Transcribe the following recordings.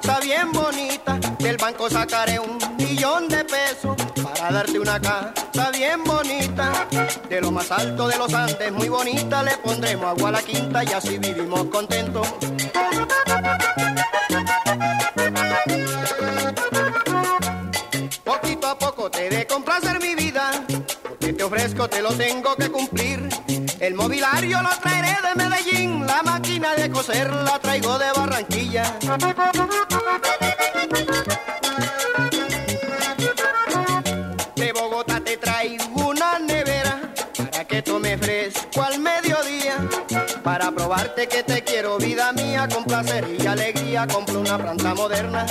casa bien bonita. Del banco sacaré un millón de pesos para darte una casa bien bonita. De lo más alto de los Andes, muy bonita, le pondremos agua a la quinta y así vivimos contentos. de complacer mi vida. que te ofrezco te lo tengo que cumplir. El mobiliario lo traeré de Medellín, la máquina de coser la traigo de Barranquilla. De Bogotá te traigo una nevera para que tome fresco al mediodía. Para probarte que te quiero, vida mía, con placer y alegría, compro una planta moderna.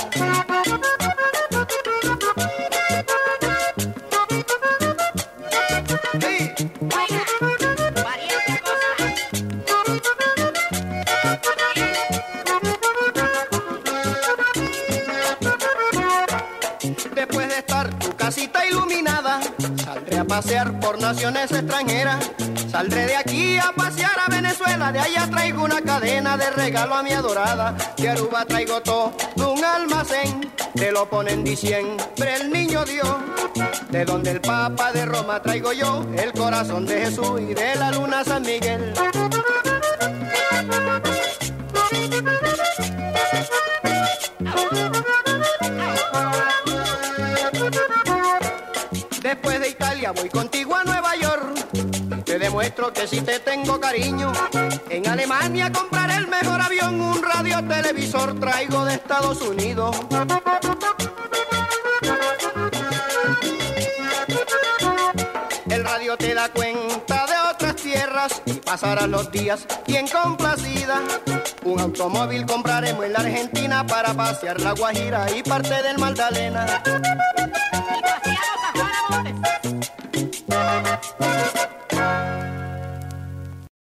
Pasear por naciones extranjeras. Saldré de aquí a pasear a Venezuela, de allá traigo una cadena de regalo a mi adorada. De Aruba traigo todo un almacén, te lo ponen diciembre el niño Dios. De donde el Papa de Roma traigo yo, el corazón de Jesús y de la luna San Miguel. Voy contigo a Nueva York. Te demuestro que si te tengo cariño. En Alemania compraré el mejor avión, un radio televisor traigo de Estados Unidos. El radio te da cuenta de otras tierras y pasarán los días bien complacida. Un automóvil compraremos en la Argentina para pasear la Guajira y parte del Magdalena.